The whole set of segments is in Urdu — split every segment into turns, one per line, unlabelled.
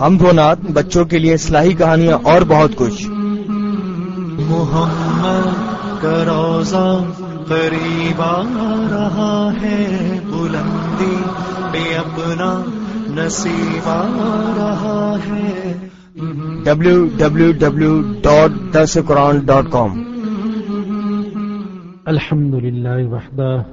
ہم دو نات بچوں کے لیے اصلاحی کہانیاں اور بہت کچھ۔
محمد کا روزہ قریب آ رہا ہے بلندی پہ اپنا نصیب آ رہا ہے۔
ڈبلو ڈبلو ڈبلو ڈاٹ درس قرآن ڈاٹ کام
الحمد لله وحده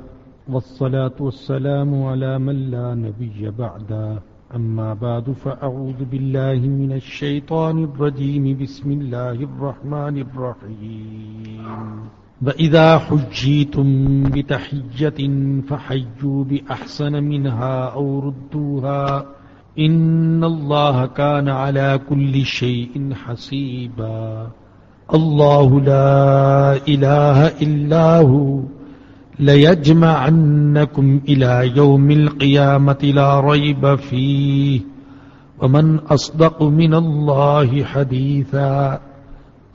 والصلاة والسلام على من لا نبي بعده أما بعد، فأعوذ بالله من الشيطان الرجيم. بسم الله الرحمن الرحيم. وإذا حجيتم بتحجة فحجوا بأحسن منها أو ردوها. إن الله كان على كل شيء حسيبا. الله لا إله إلا هو. ليجمعنكم إلى يوم القيامة لا ريب فيه ومن أصدق من الله حديثا.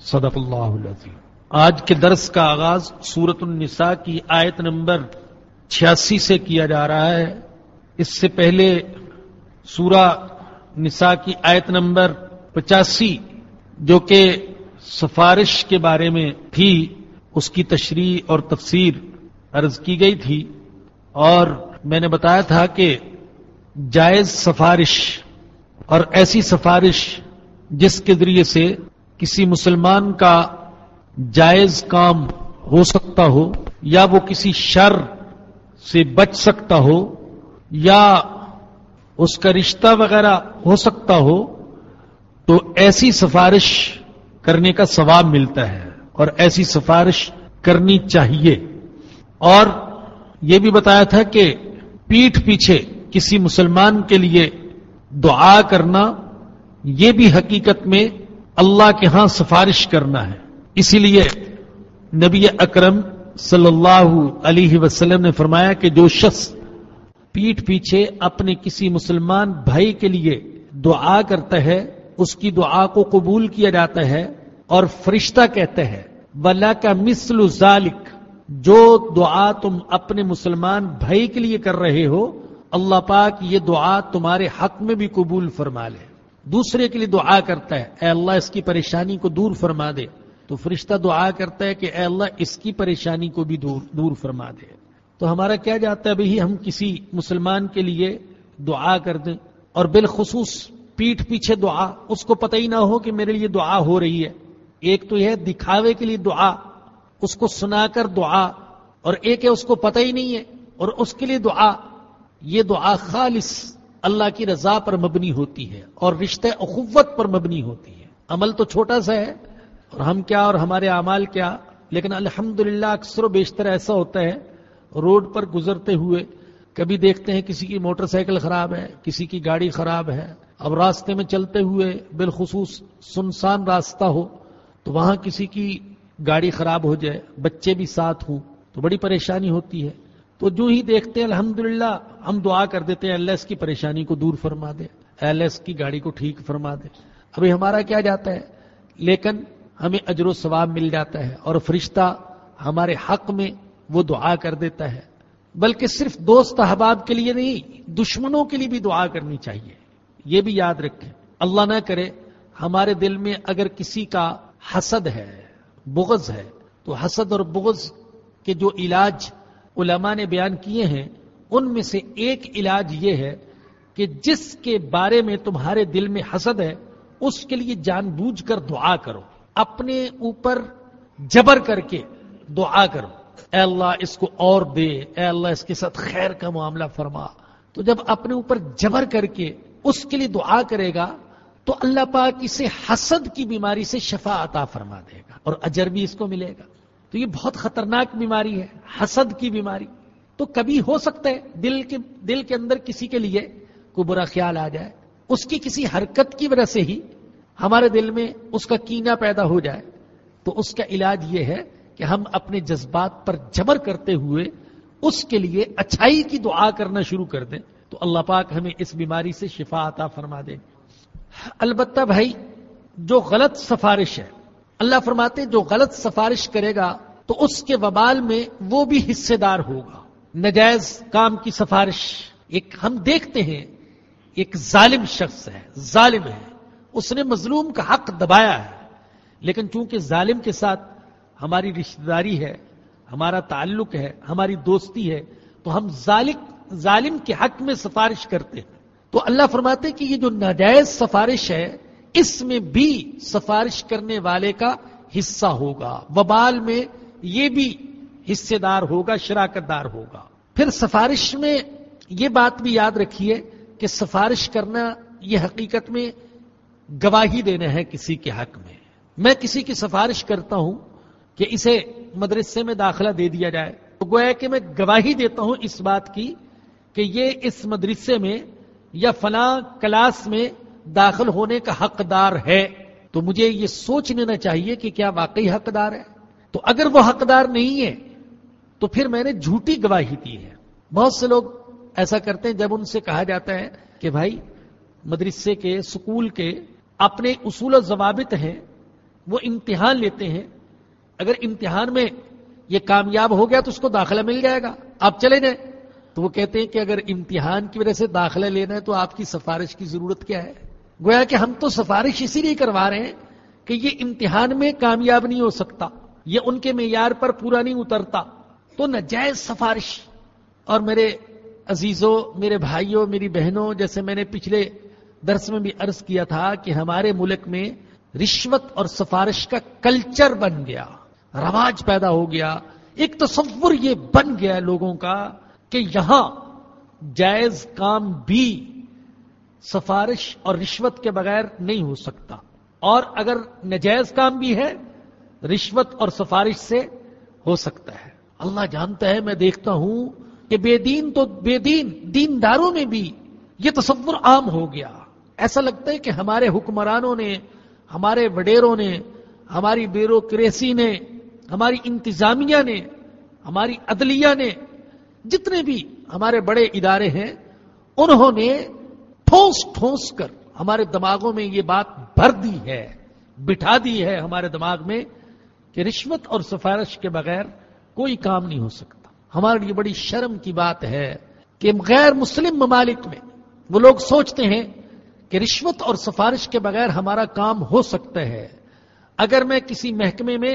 صدق الله العظيم. آج کے درس کا آغاز سورت النساء کی آیت نمبر چھیاسی سے کیا جا رہا ہے۔ اس سے پہلے سورہ نساء کی آیت نمبر پچاسی جو کہ سفارش کے بارے میں تھی، اس کی تشریح اور تفسیر عرض کی گئی تھی اور میں نے بتایا تھا کہ جائز سفارش اور ایسی سفارش جس کے ذریعے سے کسی مسلمان کا جائز کام ہو سکتا ہو یا وہ کسی شر سے بچ سکتا ہو یا اس کا رشتہ وغیرہ ہو سکتا ہو تو ایسی سفارش کرنے کا ثواب ملتا ہے اور ایسی سفارش کرنی چاہیے۔ اور یہ بھی بتایا تھا کہ پیٹھ پیچھے کسی مسلمان کے لیے دعا کرنا یہ بھی حقیقت میں اللہ کے ہاں سفارش کرنا ہے۔ اسی لیے نبی اکرم صلی اللہ علیہ وسلم نے فرمایا کہ جو شخص پیٹھ پیچھے اپنے کسی مسلمان بھائی کے لیے دعا کرتا ہے، اس کی دعا کو قبول کیا جاتا ہے اور فرشتہ کہتے ہیں ولا کا مسل ذالک جو دعا تم اپنے مسلمان بھائی کے لیے کر رہے ہو، اللہ پاک یہ دعا تمہارے حق میں بھی قبول فرما لے۔ دوسرے کے لیے دعا کرتا ہے، اے اللہ اس کی پریشانی کو دور فرما دے۔ تو فرشتہ دعا کرتا ہے کہ اے اللہ اس کی پریشانی کو بھی دور دور فرما دے۔ تو ہمارا کیا جاتا ہے، بھائی ہم کسی مسلمان کے لیے دعا کر دیں اور بالخصوص پیٹھ پیچھے دعا، اس کو پتہ ہی نہ ہو کہ میرے لیے دعا ہو رہی ہے۔ ایک تو یہ دکھاوے کے لیے دعا اس کو سنا کر دعا، اور ایک ہے اس کو پتہ ہی نہیں ہے، اور اس کے لیے دعا۔ یہ دعا خالص اللہ کی رضا پر مبنی ہوتی ہے، اور رشتہ اخوت پر مبنی ہوتی ہے۔ عمل تو چھوٹا سا ہے، اور ہم کیا اور ہمارے اعمال کیا، لیکن الحمد اکثر و بیشتر ایسا ہوتا ہے، روڈ پر گزرتے ہوئے۔ کبھی دیکھتے ہیں کسی کی موٹر سائیکل خراب ہے، کسی کی گاڑی خراب ہے، اب راستے میں چلتے ہوئے بالخصوص سنسان راستہ ہو، تو وہاں کسی کی گاڑی خراب ہو جائے، بچے بھی ساتھ ہوں، تو بڑی پریشانی ہوتی ہے۔ تو جو ہی دیکھتے ہیں الحمد ہم دعا کر دیتے ہیں اللہ اس کی پریشانی کو دور فرما دے اللہ اس کی گاڑی کو ٹھیک فرما دے۔ ابھی ہمارا کیا جاتا ہے؟ لیکن ہمیں اجر و ثواب مل جاتا ہے اور فرشتہ ہمارے حق میں وہ دعا کر دیتا ہے۔ بلکہ صرف دوست احباب کے لیے نہیں، دشمنوں کے لیے بھی دعا کرنی چاہیے۔ یہ بھی یاد رکھیں، اللہ نہ کرے، ہمارے دل میں اگر کسی کا حسد ہے بغض ہے تو حسد اور بغض کے جو علاج علماء نے بیان کیے ہیں، ان میں سے ایک علاج یہ ہے کہ جس کے بارے میں تمہارے دل میں حسد ہے، اس کے لیے جان بوجھ کر دعا کرو۔ اپنے اوپر جبر کر کے دعا کرو۔ اے اللہ، اس کو اور دے۔ اے اللہ، اس کے ساتھ خیر کا معاملہ فرما۔ تو جب اپنے اوپر جبر کر کے اس کے لیے دعا کرے گا تو اللہ پاک اسے حسد کی بیماری سے شفا عطا فرما دے گا اور اجر بھی اس کو ملے گا۔ تو یہ بہت خطرناک بیماری ہے، حسد کی بیماری۔ تو کبھی ہو سکتا ہے دل کے دل کے اندر کسی کے لیے کوئی برا خیال آ جائے، اس کی کسی حرکت کی وجہ سے ہی ہمارے دل میں اس کا کینا پیدا ہو جائے۔ تو اس کا علاج یہ ہے کہ ہم اپنے جذبات پر جبر کرتے ہوئے اس کے لیے اچھائی کی دعا کرنا شروع کر دیں۔ تو اللہ پاک ہمیں اس بیماری سے شفا عطا فرما دے۔ البتہ بھائی، جو غلط سفارش ہے، اللہ فرماتے جو غلط سفارش کرے گا، تو اس کے وبال میں وہ بھی حصے دار ہوگا۔ نجائز کام کی سفارش، ایک ہم دیکھتے ہیں، ایک ظالم شخص ہے، ظالم ہے۔ اس نے مظلوم کا حق دبایا ہے، لیکن چونکہ ظالم کے ساتھ ہماری رشتہ داری ہے، ہمارا تعلق ہے، ہماری دوستی ہے، تو ہم ظالم کے حق میں سفارش کرتے ہیں۔ تو اللہ فرماتے کہ یہ جو ناجائز سفارش ہے، اس میں بھی سفارش کرنے والے کا حصہ ہوگا۔ وبال میں یہ بھی حصے دار ہوگا، شراکت دار ہوگا۔ پھر سفارش میں یہ بات بھی یاد رکھیے کہ سفارش کرنا یہ حقیقت میں گواہی دینا ہے کسی کے حق میں۔ میں کسی کی سفارش کرتا ہوں کہ اسے مدرسے میں داخلہ دے دیا جائے۔ تو گویا کہ میں گواہی دیتا ہوں اس بات کی کہ یہ اس مدرسے میں یا فلاں کلاس میں داخل ہونے کا حقدار ہے، تو مجھے یہ سوچ لینا چاہیے کہ کیا واقعی حقدار ہے۔ تو اگر وہ حقدار نہیں ہے، تو پھر میں نے جھوٹی گواہی دی ہے۔ بہت سے لوگ ایسا کرتے ہیں جب ان سے کہا جاتا ہے کہ بھائی، مدرسے کے، سکول کے اپنے اصول و ضوابط ہیں، وہ امتحان لیتے ہیں۔ اگر امتحان میں یہ کامیاب ہو گیا تو اس کو داخلہ مل جائے گا۔ آپ چلے جائیں۔ تو وہ کہتے ہیں کہ اگر امتحان کی وجہ سے داخلہ لینا ہے تو آپ کی سفارش کی ضرورت کیا ہے؟ گویا کہ ہم تو سفارش اسی لیے کروا رہے ہیں کہ یہ امتحان میں کامیاب نہیں ہو سکتا، یہ ان کے معیار پر پورا نہیں اترتا۔ تو نجائز سفارش۔ اور میرے عزیزوں، میرے بھائیوں، میری بہنوں، جیسے میں نے پچھلے درس میں بھی عرض کیا تھا کہ ہمارے ملک میں رشوت اور سفارش کا کلچر بن گیا، رواج پیدا ہو گیا۔ ایک تصور یہ بن گیا لوگوں کا کہ یہاں جائز کام بھی سفارش اور رشوت کے بغیر نہیں ہو سکتا۔ اور اگر نجائز کام بھی ہے، رشوت اور سفارش سے ہو سکتا ہے۔ اللہ جانتا ہے، میں دیکھتا ہوں کہ بے دین تو بے دین، دینداروں میں بھی یہ تصور عام ہو گیا۔ ایسا لگتا ہے کہ ہمارے حکمرانوں نے، ہمارے وڈیروں نے، ہماری بیوروکریسی نے، ہماری انتظامیہ نے، ہماری عدلیہ نے جتنے بھی ہمارے بڑے ادارے ہیں، انہوں نے ٹھوس ٹھوس کر ہمارے دماغوں میں یہ بات بھر دی ہے، بٹھا دی ہے ہمارے دماغ میں کہ رشوت اور سفارش کے بغیر کوئی کام نہیں ہو سکتا۔ ہمارے لیے بڑی شرم کی بات ہے کہ غیر مسلم ممالک میں وہ لوگ سوچتے ہیں کہ رشوت اور سفارش کے بغیر ہمارا کام ہو سکتا ہے۔ اگر میں کسی محکمے میں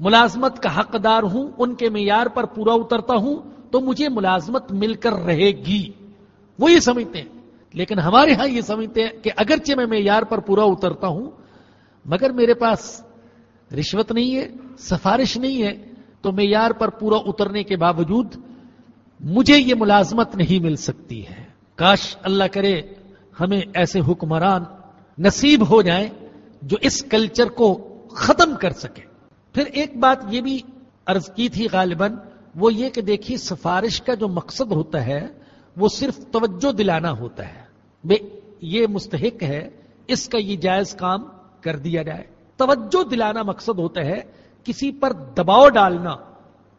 ملازمت کا حقدار ہوں، ان کے معیار پر پورا اترتا ہوں تو مجھے ملازمت مل کر رہے گی۔ وہ یہ سمجھتے ہیں۔ لیکن ہمارے ہاں یہ سمجھتے ہیں کہ اگرچہ میں معیار پر پورا اترتا ہوں، مگر میرے پاس رشوت نہیں ہے، سفارش نہیں ہے، تو معیار پر پورا اترنے کے باوجود مجھے یہ ملازمت نہیں مل سکتی ہے۔ کاش اللہ کرے ہمیں ایسے حکمران نصیب ہو جائیں جو اس کلچر کو ختم کر سکے۔ پھر ایک بات یہ بھی عرض کی تھی غالباً وہ یہ کہ دیکھیے سفارش کا جو مقصد ہوتا ہے، وہ صرف توجہ دلانا ہوتا ہے۔ بے، یہ مستحق ہے، اس کا یہ جائز کام کر دیا جائے۔ توجہ دلانا مقصد ہوتا ہے، کسی پر دباؤ ڈالنا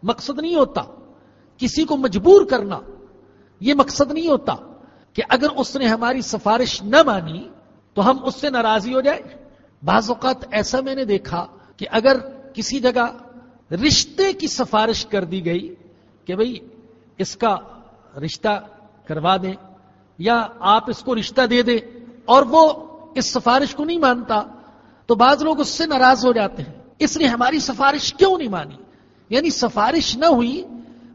مقصد نہیں ہوتا۔ کسی کو مجبور کرنا یہ مقصد نہیں ہوتا کہ اگر اس نے ہماری سفارش نہ مانی تو ہم اس سے ناراضی ہو جائے بعض اوقات ایسا میں نے دیکھا کہ اگر کسی جگہ رشتے کی سفارش کر دی گئی کہ بھئی اس کا رشتہ کروا دیں یا آپ اس کو رشتہ دے دیں اور وہ اس سفارش کو نہیں مانتا تو بعض لوگ اس سے ناراض ہو جاتے ہیں۔ اس نے ہماری سفارش کیوں نہیں مانی؟ یعنی سفارش نہ ہوئی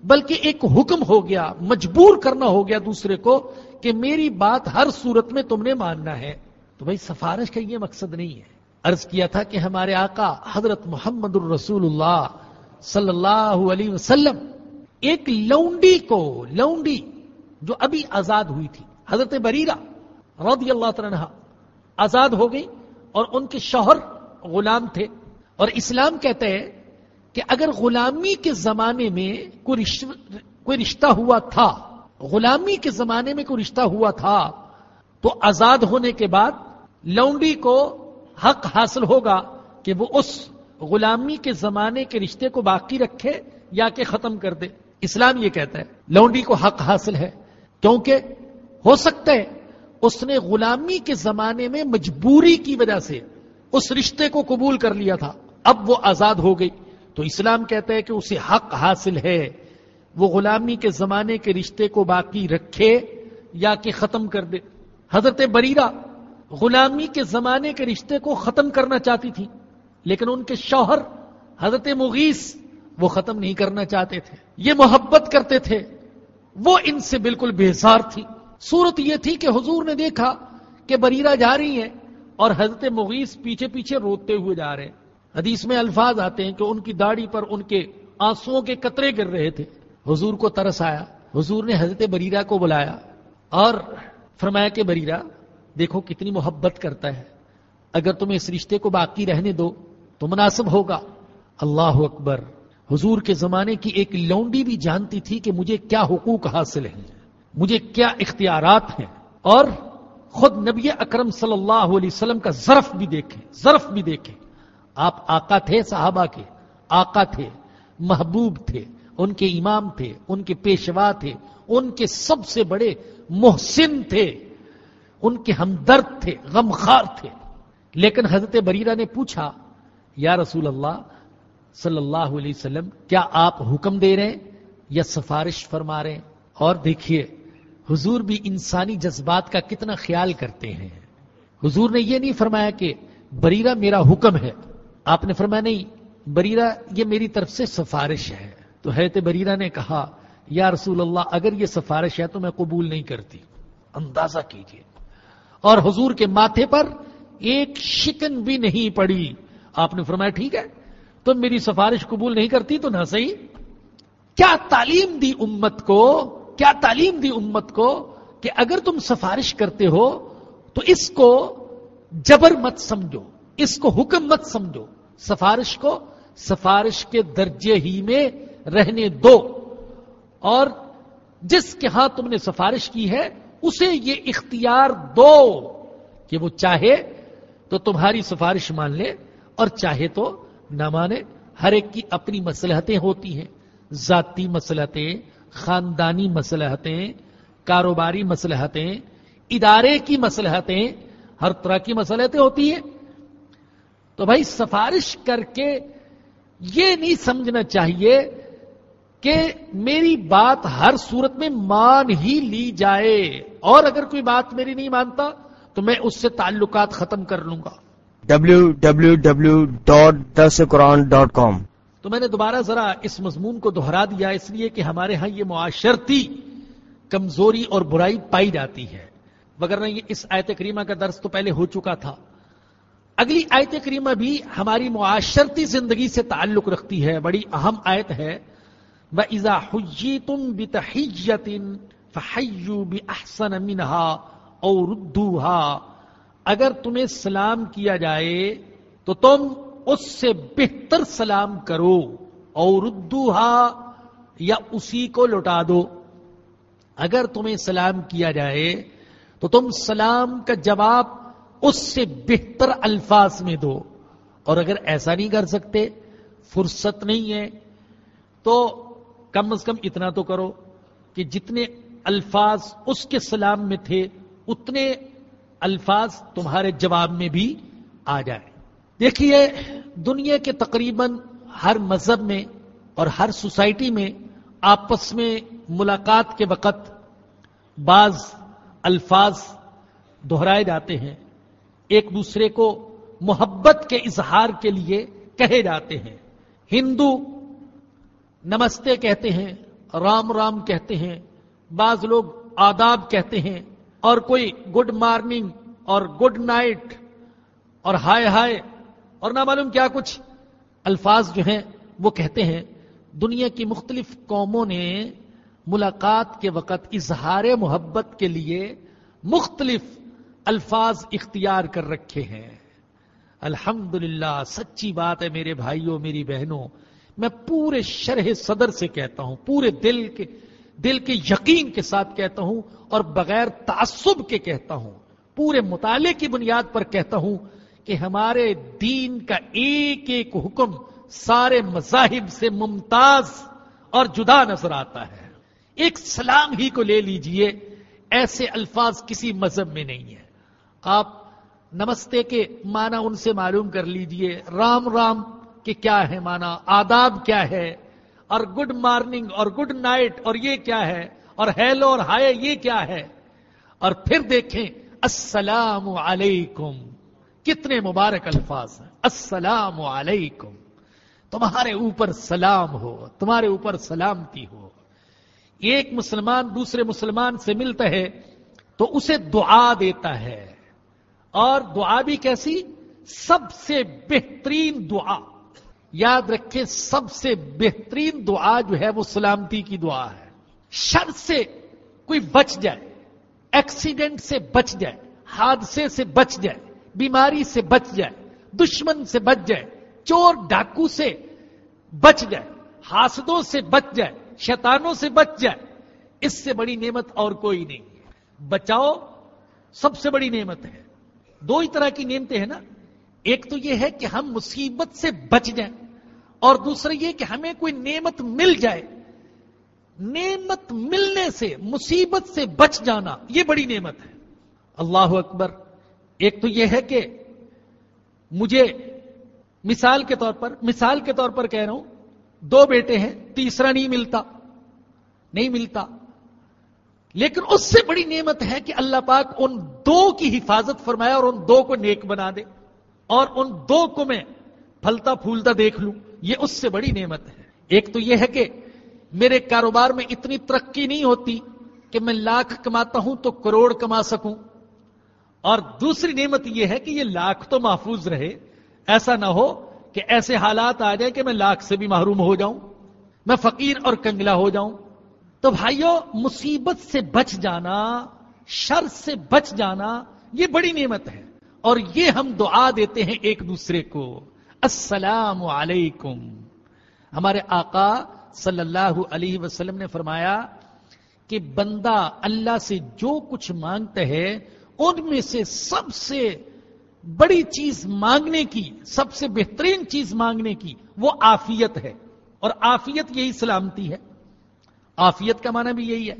بلکہ ایک حکم ہو گیا، مجبور کرنا ہو گیا دوسرے کو کہ میری بات ہر صورت میں تم نے ماننا ہے۔ تو بھائی سفارش کا یہ مقصد نہیں ہے۔ عرض کیا تھا کہ ہمارے آقا حضرت محمد الرسول اللہ صلی اللہ علیہ وسلم، ایک لونڈی کو، لونڈی جو ابھی آزاد ہوئی تھی، حضرت بریرہ رضی اللہ تعالیٰ آزاد ہو گئی اور ان کے شوہر غلام تھے۔ اور اسلام کہتے ہیں کہ اگر غلامی کے زمانے میں کوئی کوئی رشتہ ہوا تھا، غلامی کے زمانے میں کوئی رشتہ ہوا تھا، تو آزاد ہونے کے بعد لونڈی کو حق حاصل ہوگا کہ وہ اس غلامی کے زمانے کے رشتے کو باقی رکھے یا کہ ختم کر دے۔ اسلام یہ کہتا ہے، لونڈی کو حق حاصل ہے۔ کیونکہ ہو سکتا ہے، اس نے غلامی کے زمانے میں مجبوری کی وجہ سے اس رشتے کو قبول کر لیا تھا۔ اب وہ آزاد ہو گئی۔ تو اسلام کہتا ہے کہ اسے حق حاصل ہے۔ وہ غلامی کے زمانے کے رشتے کو باقی رکھے یا کہ ختم کر دے۔ حضرت بریرہ غلامی کے زمانے کے رشتے کو ختم کرنا چاہتی تھی۔ لیکن ان کے شوہر حضرت مغیث وہ ختم نہیں کرنا چاہتے تھے، یہ محبت کرتے تھے۔ وہ ان سے بالکل بےزار تھی۔ صورت یہ تھی کہ حضور نے دیکھا کہ بریرہ جا رہی ہیں اور حضرت مغیث پیچھے پیچھے روتے ہوئے جا رہے۔ ہیں حدیث میں الفاظ آتے ہیں کہ ان کی داڑھی پر ان کے آنسو کے قطرے گر رہے تھے۔ حضور کو ترس آیا۔ حضور نے حضرت بریرہ کو بلایا اور فرمایا کہ بریرہ، دیکھو کتنی محبت کرتا ہے۔ اگر تمہیں اس رشتے کو باقی رہنے دو تو مناسب ہوگا۔ اللہ اکبر۔ حضور کے زمانے کی ایک لونڈی بھی جانتی تھی کہ مجھے کیا حقوق حاصل ہیں، مجھے کیا اختیارات ہیں۔ اور خود نبی اکرم صلی اللہ علیہ وسلم کا ظرف بھی دیکھیں، ظرف بھی دیکھیں۔ آپ آقا تھے صحابہ کے، آقا تھے، محبوب تھے، ان کے امام تھے، ان کے پیشوا تھے، ان کے سب سے بڑے محسن تھے۔ ان کے ہمدرد تھے غمخار تھے۔ لیکن حضرت بریرہ نے پوچھا یا رسول اللہ صلی اللہ علیہ وسلم، کیا آپ حکم دے رہے ہیں یا سفارش فرما رہے؟ ہیں اور دیکھیے، حضور بھی انسانی جذبات کا کتنا خیال کرتے ہیں۔ حضور نے یہ نہیں فرمایا کہ بریرہ میرا حکم ہے۔ آپ نے فرمایا نہیں، بریرہ یہ میری طرف سے سفارش ہے۔ تو حیرت بریرہ نے کہا، یا رسول اللہ، اگر یہ سفارش ہے تو میں قبول نہیں کرتی۔ اندازہ کیجیے اور حضور کے ماتھے پر ایک شکن بھی نہیں پڑی۔ آپ نے فرمایا ٹھیک ہے تم میری سفارش قبول نہیں کرتی تو نہ صحیح۔ کیا تعلیم دی امت کو، کیا تعلیم دی امت کو کہ اگر تم سفارش کرتے ہو تو اس کو جبر مت سمجھو، اس کو حکم مت سمجھو۔ سفارش کو سفارش کے درجے ہی میں رہنے دو۔ اور جس کے ہاں تم نے سفارش کی ہے، اسے یہ اختیار دو کہ وہ چاہے تو تمہاری سفارش مان لے۔ اور چاہے تو نہ مانے، ہر ایک کی اپنی مسلحتیں ہوتی ہیں۔ ذاتی مسلحتیں خاندانی مسلحتیں کاروباری مسلحتیں ادارے کی مسلحتیں ہر طرح کی مسلحتیں ہوتی ہیں۔ تو بھائی سفارش کر کے یہ نہیں سمجھنا چاہیے کہ میری بات ہر صورت میں مان ہی لی جائے۔ اور اگر کوئی بات میری نہیں مانتا تو میں اس سے تعلقات ختم کر لوں گا۔
www.dasquran.com
تو میں نے دوبارہ ذرا اس مضمون کو دہرا دیا، اس لیے کہ ہمارے ہاں یہ معاشرتی کمزوری اور برائی پائی جاتی ہے۔ وغیرہ یہ اس آیت کریمہ کا درس تو پہلے ہو چکا تھا۔ اگلی آیت کریمہ بھی ہماری معاشرتی زندگی سے تعلق رکھتی ہے، بڑی اہم آیت ہے۔ وَإِذَا حُجِّيتُمْ بِتَحِجَّةٍ فَحَيُّوا بِأَحْسَنَ مِنْهَا أَوْ رُدُّوهَا اگر تمہیں سلام کیا جائے تو تم اس سے بہتر سلام کرو اور یا اسی کو لوٹا دو۔ اگر تمہیں سلام کیا جائے تو تم سلام کا جواب اس سے بہتر الفاظ میں دو۔ اور اگر ایسا نہیں کر سکتے، فرصت نہیں ہے، تو کم از کم اتنا تو کرو کہ جتنے الفاظ اس کے سلام میں تھے، اتنے الفاظ تمہارے جواب میں بھی آ جائے دیکھیے، دنیا کے تقریباً ہر مذہب میں اور ہر سوسائٹی میں آپس میں ملاقات کے وقت بعض الفاظ دہرائے جاتے ہیں۔ ایک دوسرے کو محبت کے اظہار کے لیے کہے جاتے ہیں۔ ہندو نمستے کہتے ہیں، رام رام کہتے ہیں، بعض لوگ آداب کہتے ہیں۔ اور کوئی گڈ مارننگ اور گڈ نائٹ اور ہائے ہائے اور نہ معلوم کیا کچھ الفاظ جو ہیں وہ کہتے ہیں۔ دنیا کی مختلف قوموں نے ملاقات کے وقت اظہار محبت کے لیے مختلف الفاظ اختیار کر رکھے ہیں۔ الحمد سچی بات ہے میرے بھائیوں، میری بہنوں، میں پورے شرح صدر سے کہتا ہوں، پورے دل کے دل کے یقین کے ساتھ کہتا ہوں اور بغیر تعصب کے کہتا ہوں۔ پورے مطالعے کی بنیاد پر کہتا ہوں کہ ہمارے دین کا ایک ایک حکم سارے مذاہب سے ممتاز اور جدا نظر آتا ہے۔ ایک سلام ہی کو لے لیجیے، ایسے الفاظ کسی مذہب میں نہیں ہے آپ نمستے کے معنی ان سے معلوم کر لیجیے، رام رام کے کیا ہے معنی، آداب کیا ہے؟ اور گڈ مارننگ اور گڈ نائٹ اور یہ کیا ہے؟ اور ہیلو اور ہائے یہ کیا ہے؟ اور پھر دیکھیں، السلام علیکم۔ کتنے مبارک الفاظ ہیں۔ السلام علیکم۔ تمہارے اوپر سلام ہو، تمہارے اوپر سلامتی ہو۔ ایک مسلمان دوسرے مسلمان سے ملتا ہے تو اسے دعا دیتا ہے۔ اور دعا بھی کیسی؟ سب سے بہترین دعا۔ یاد رکھے سب سے بہترین دعا جو ہے وہ سلامتی کی دعا ہے۔ شر سے کوئی بچ جائے، ایکسیڈنٹ سے بچ جائے، حادثے سے بچ جائے، بیماری سے بچ جائے، دشمن سے بچ جائے، چور ڈاکو سے بچ جائے، حاسدوں سے بچ جائے، شیطانوں سے بچ جائے، اس سے بڑی نعمت اور کوئی نہیں۔ بچاؤ سب سے بڑی نعمت ہے۔ دو ہی طرح کی نعمتیں ہیں نا۔ ایک تو یہ ہے کہ ہم مصیبت سے بچ جائیں۔ اور دوسرا یہ کہ ہمیں کوئی نعمت مل جائے، نعمت ملنے سے، مصیبت سے بچ جانا، یہ بڑی نعمت ہے۔ اللہ اکبر، ایک تو یہ ہے کہ مجھے مثال کے طور پر، مثال کے طور پر کہہ رہا ہوں، دو بیٹے ہیں، تیسرا نہیں ملتا نہیں ملتا۔ لیکن اس سے بڑی نعمت ہے کہ اللہ پاک ان دو کی حفاظت فرمائے اور ان دو کو نیک بنا دے، اور ان دو کو میں پھلتا پھولتا دیکھ لوں۔ یہ اس سے بڑی نعمت ہے۔ ایک تو یہ ہے کہ میرے کاروبار میں اتنی ترقی نہیں ہوتی کہ میں لاکھ کماتا ہوں تو کروڑ کما سکوں۔ اور دوسری نعمت یہ ہے کہ یہ لاکھ تو محفوظ رہے۔ ایسا نہ ہو کہ ایسے حالات آ جائے کہ میں لاکھ سے بھی محروم ہو جاؤں، میں فقیر اور کنگلا ہو جاؤں۔ تو بھائیوں مصیبت سے بچ جانا، شر سے بچ جانا، یہ بڑی نعمت ہے۔ اور یہ ہم دعا دیتے ہیں ایک دوسرے کو۔ السلام علیکم۔ ہمارے آقا صلی اللہ علیہ وسلم نے فرمایا کہ بندہ اللہ سے جو کچھ مانگتا ہے، ان میں سے سب سے بڑی چیز مانگنے کی، سب سے بہترین چیز مانگنے کی وہ آفیت ہے۔ اور آفیت یہی سلامتی ہے۔ آفیت کا معنی بھی یہی ہے۔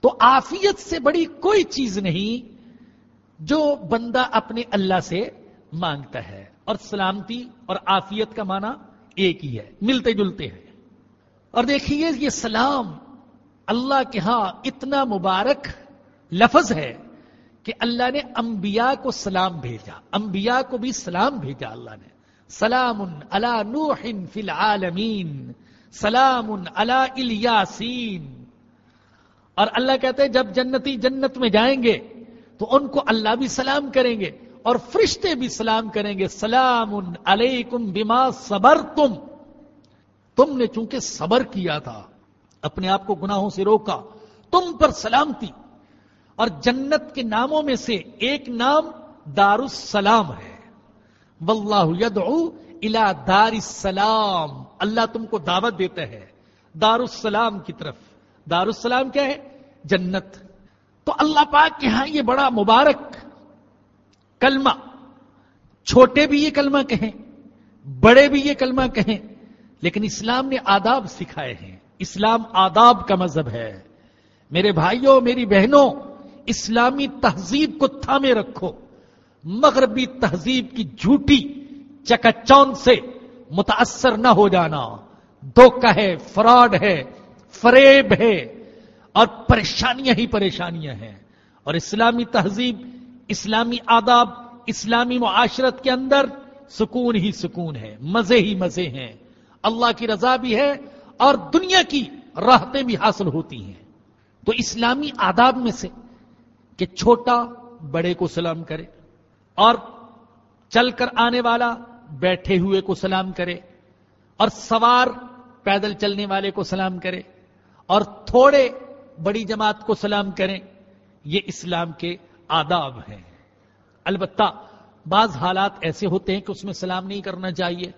تو آفیت سے بڑی کوئی چیز نہیں جو بندہ اپنے اللہ سے مانگتا ہے۔ اور سلامتی اور آفیت کا معنی ایک ہی ہے، ملتے جلتے ہیں۔ اور دیکھیے یہ سلام اللہ کے ہاں اتنا مبارک لفظ ہے کہ اللہ نے انبیاء کو سلام بھیجا۔ انبیاء کو بھی سلام بھیجا اللہ نے۔ سلام اللہ نوح فی العالمین، سلام اللہ الیاسین۔ اور اللہ کہتے ہیں، جب جنتی جنت میں جائیں گے تو ان کو اللہ بھی سلام کریں گے۔ اور فرشتے بھی سلام کریں گے، سلام علیکم بما صبر تم تم نے چونکہ صبر کیا تھا، اپنے آپ کو گناہوں سے روکا، تم پر سلامتی۔ اور جنت کے ناموں میں سے ایک نام دار السلام ہے۔ واللہ یدعو الى دار السلام اللہ تم کو دعوت دیتا ہے دار السلام کی طرف۔ دار السلام کیا ہے؟ جنت۔ تو اللہ پاک کے ہاں یہ بڑا مبارک کلمہ۔ چھوٹے بھی یہ کلمہ کہیں، بڑے بھی یہ کلمہ کہیں، لیکن اسلام نے آداب سکھائے ہیں۔ اسلام آداب کا مذہب ہے۔ میرے بھائیوں، میری بہنوں، اسلامی تہذیب کو تھامے رکھو۔ مغربی تہذیب کی جھوٹی چکچون سے متاثر نہ ہو جانا۔ دھوکہ ہے، فراڈ ہے، فریب ہے اور پریشانیاں ہی پریشانیاں ہیں۔ اور اسلامی تہذیب اسلامی آداب، اسلامی معاشرت کے اندر سکون ہی سکون ہے، مزے ہی مزے ہیں۔ اللہ کی رضا بھی ہے اور دنیا کی راحتیں بھی حاصل ہوتی ہیں۔ تو اسلامی آداب میں سے کہ چھوٹا بڑے کو سلام کرے اور چل کر آنے والا بیٹھے ہوئے کو سلام کرے اور سوار پیدل چلنے والے کو سلام کرے اور تھوڑے بڑی جماعت کو سلام کریں یہ اسلام کے آداب ہیں۔ البتہ بعض حالات ایسے ہوتے ہیں کہ اس میں سلام نہیں کرنا چاہیے۔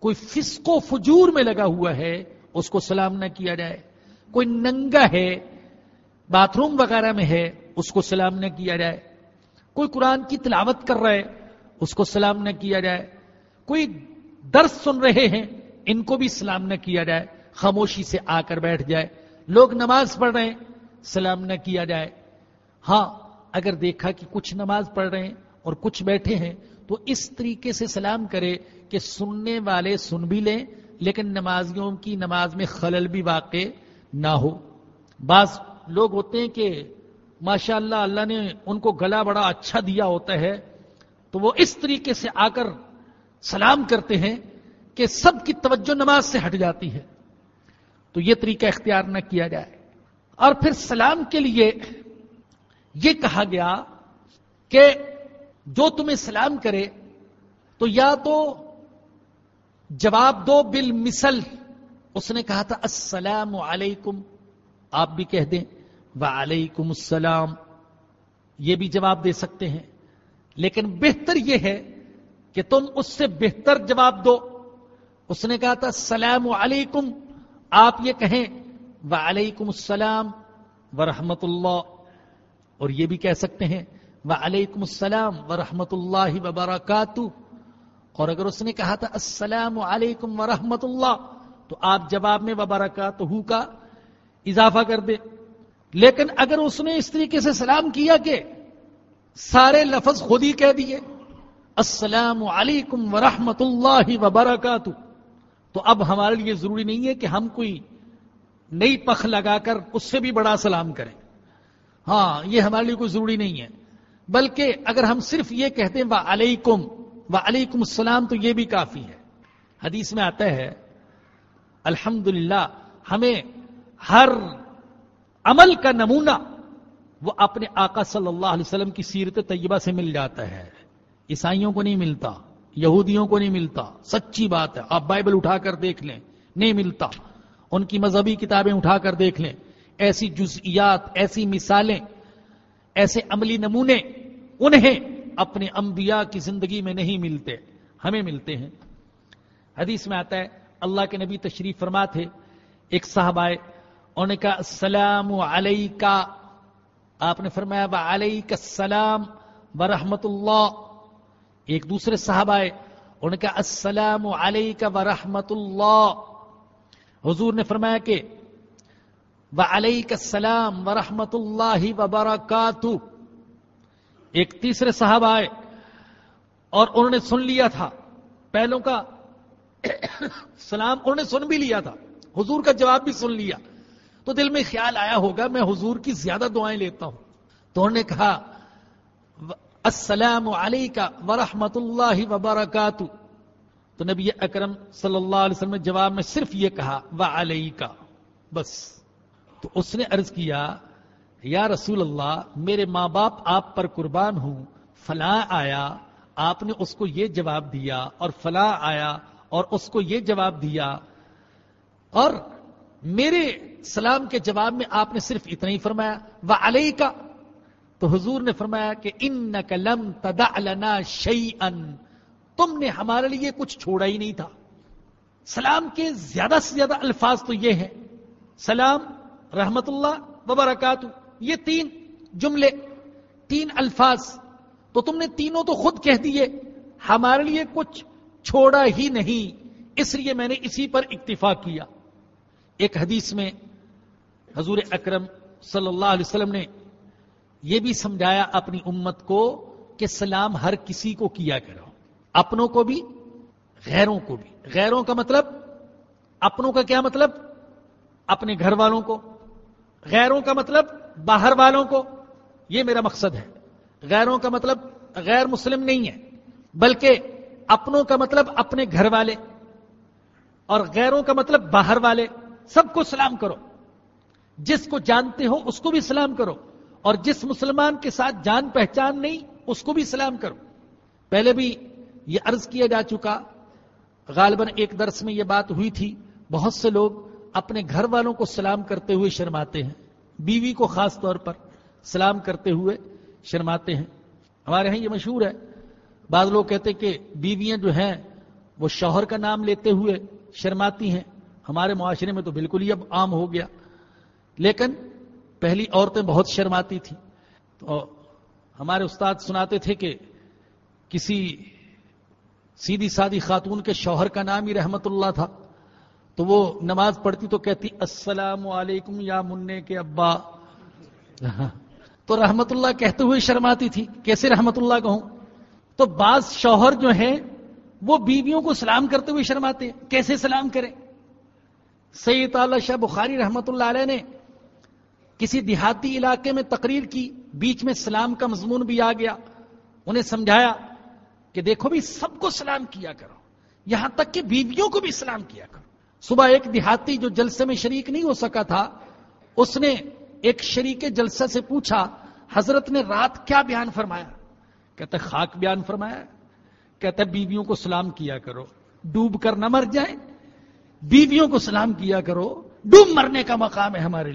کوئی فسق و فجور میں لگا ہوا ہے، اس کو سلام نہ کیا جائے۔ کوئی ننگا ہے، باتھ روم وغیرہ میں ہے، اس کو سلام نہ کیا جائے۔ کوئی قرآن کی تلاوت کر رہے، اس کو سلام نہ کیا جائے۔ کوئی درس سن رہے ہیں، ان کو بھی سلام نہ کیا جائے۔ خاموشی سے آ کر بیٹھ جائے۔ لوگ نماز پڑھ رہے ہیں، سلام نہ کیا جائے۔ ہاں اگر دیکھا کہ کچھ نماز پڑھ رہے ہیں اور کچھ بیٹھے ہیں، تو اس طریقے سے سلام کرے کہ سننے والے سن بھی لیں، لیکن نمازیوں کی نماز میں خلل بھی واقع نہ ہو۔ بعض لوگ ہوتے ہیں کہ ماشاء اللہ اللہ نے ان کو گلا بڑا اچھا دیا ہوتا ہے، تو وہ اس طریقے سے آ کر سلام کرتے ہیں کہ سب کی توجہ نماز سے ہٹ جاتی ہے۔ تو یہ طریقہ اختیار نہ کیا جائے۔ اور پھر سلام کے لیے یہ کہا گیا کہ جو تمہیں سلام کرے تو یا تو جواب دو بل مسل اس نے کہا تھا، السلام علیکم۔ آپ بھی کہہ دیں، وعلیکم السلام۔ یہ بھی جواب دے سکتے ہیں۔ لیکن بہتر یہ ہے کہ تم اس سے بہتر جواب دو۔ اس نے کہا تھا، السلام علیکم۔ آپ یہ کہیں، وعلیکم السلام ورحمت اللہ۔ اور یہ بھی کہہ سکتے ہیں، وعلیکم السلام ورحمۃ اللہ وبرکاتہ۔ اور اگر اس نے کہا تھا السلام علیکم ورحمۃ اللہ تو آپ جواب میں وبرکاتہ کا اضافہ کر دیں۔ لیکن اگر اس نے اس طریقے سے سلام کیا کہ سارے لفظ خود ہی کہہ دیے، السلام علیکم ورحمۃ اللہ وبرکاتہ، تو اب ہمارے لیے ضروری نہیں ہے کہ ہم کوئی نئی پخ لگا کر اس سے بھی بڑا سلام کریں۔ ہاں یہ ہمارے لیے کوئی ضروری نہیں ہے۔ بلکہ اگر ہم صرف یہ کہتے ہیں وہ علیکم و علیکم السلام، تو یہ بھی کافی ہے۔ حدیث میں آتا ہے الحمد ہمیں ہر عمل کا نمونہ وہ اپنے آقا صلی اللہ علیہ وسلم کی سیرت طیبہ سے مل جاتا ہے۔ عیسائیوں کو نہیں ملتا، یہودیوں کو نہیں ملتا۔ سچی بات ہے، آپ بائبل اٹھا کر دیکھ لیں، نہیں ملتا۔ ان کی مذہبی کتابیں اٹھا کر دیکھ لیں۔ ایسی جزئیات، ایسی مثالیں، ایسے عملی نمونے انہیں اپنے انبیاء کی زندگی میں نہیں ملتے، ہمیں ملتے ہیں۔ حدیث میں آتا ہے، اللہ کے نبی تشریف فرما تھے ایک صاحب آئے، انہوں نے کہا، السلام علیکہ۔ آپ نے فرمایا علیک السلام ورحمت اللہ ایک دوسرے صاحب آئے، انہوں نے کہا، السلام علیکہ ورحمت اللہ حضور نے فرمایا کہ وعلیک السلام ورحمت اللہ وبرکاتہ۔ ایک تیسرے صاحب آئے اور انہوں نے سن لیا تھا۔ پہلوں کا سلام انہوں نے سن بھی لیا تھا۔ حضور کا جواب بھی سن لیا۔ تو دل میں خیال آیا ہوگا، میں حضور کی زیادہ دعائیں لیتا ہوں۔ تو انہوں نے کہا، السلام علیکہ ورحمت اللہ وبرکاتہ۔ تو نبی اکرم صلی اللہ علیہ وسلم نے جواب میں صرف یہ کہا و بس۔ تو اس نے عرض کیا، یا رسول اللہ، میرے ماں باپ آپ پر قربان ہوں، فلاں آیا، آپ نے اس کو یہ جواب دیا، اور فلاں آیا، اور اس کو یہ جواب دیا، اور میرے سلام کے جواب میں آپ نے صرف اتنا ہی فرمایا وہ علیہ کا تو حضور نے فرمایا کہ ان لم تدا لنا شعی تم نے ہمارے لیے کچھ چھوڑا ہی نہیں تھا، سلام کے زیادہ سے زیادہ الفاظ تو یہ ہیں، سلام رحمت اللہ وبرکاتہ، یہ تین جملے، تین الفاظ۔ تو تم نے تینوں تو خود کہہ دیے، ہمارے لیے کچھ چھوڑا ہی نہیں، اس لیے میں نے اسی پر اکتفا کیا۔ ایک حدیث میں حضور اکرم صلی اللہ علیہ وسلم نے یہ بھی سمجھایا اپنی امت کو کہ سلام ہر کسی کو کیا کرو، اپنوں کو بھی، غیروں کو بھی۔ غیروں کا مطلب اپنوں کا کیا مطلب؟ اپنے گھر والوں کو۔ غیروں کا مطلب باہر والوں کو، یہ میرا مقصد ہے۔ غیروں کا مطلب غیر مسلم نہیں ہے، بلکہ اپنوں کا مطلب اپنے گھر والے اور غیروں کا مطلب باہر والے، سب کو سلام کرو۔ جس کو جانتے ہو اس کو بھی سلام کرو، اور جس مسلمان کے ساتھ جان پہچان نہیں، اس کو بھی سلام کرو۔ پہلے بھی یہ عرض کیا جا چکا، غالباً ایک درس میں یہ بات ہوئی تھی، بہت سے لوگ اپنے گھر والوں کو سلام کرتے ہوئے شرماتے ہیں۔ بیوی کو خاص طور پر سلام کرتے ہوئے شرماتے ہیں۔ ہمارے یہاں یہ مشہور ہے۔ بعض لوگ کہتے کہ بیویاں جو ہیں، وہ شوہر کا نام لیتے ہوئے شرماتی ہیں۔ ہمارے معاشرے میں تو بالکل ہی اب عام ہو گیا۔ لیکن پہلی عورتیں بہت شرماتی تھیں۔ تو ہمارے استاد سناتے تھے کہ کسی سیدھی سادی خاتون کے شوہر کا نام ہی رحمت اللہ تھا۔ تو وہ نماز پڑھتی تو کہتی، السلام علیکم یا منع کے ابا۔ تو رحمت اللہ کہتے ہوئے شرماتی تھی، کیسے رحمت اللہ کہوں؟ تو بعض شوہر جو ہیں، وہ بیویوں کو سلام کرتے ہوئے شرماتے کیسے سلام کریں؟ سید اللہ شاہ بخاری رحمت اللہ علیہ نے کسی دیہاتی علاقے میں تقریر کی، بیچ میں سلام کا مضمون بھی آ گیا۔ انہیں سمجھایا کہ دیکھو بھی، سب کو سلام کیا کرو۔ یہاں تک کہ بیویوں کو بھی سلام کیا کرو۔ صبح ایک دیہاتی جو جلسے میں شریک نہیں ہو سکا تھا، اس نے ایک شریک جلسہ سے پوچھا، حضرت نے رات کیا بیان فرمایا؟ کہتا خاک بیان فرمایا۔ کہتے، بیویوں کو سلام کیا کرو، ڈوب کر نہ مر جائیں۔ بیویوں کو سلام کیا کرو، ڈوب مرنے کا مقام ہے ہمارے لیے۔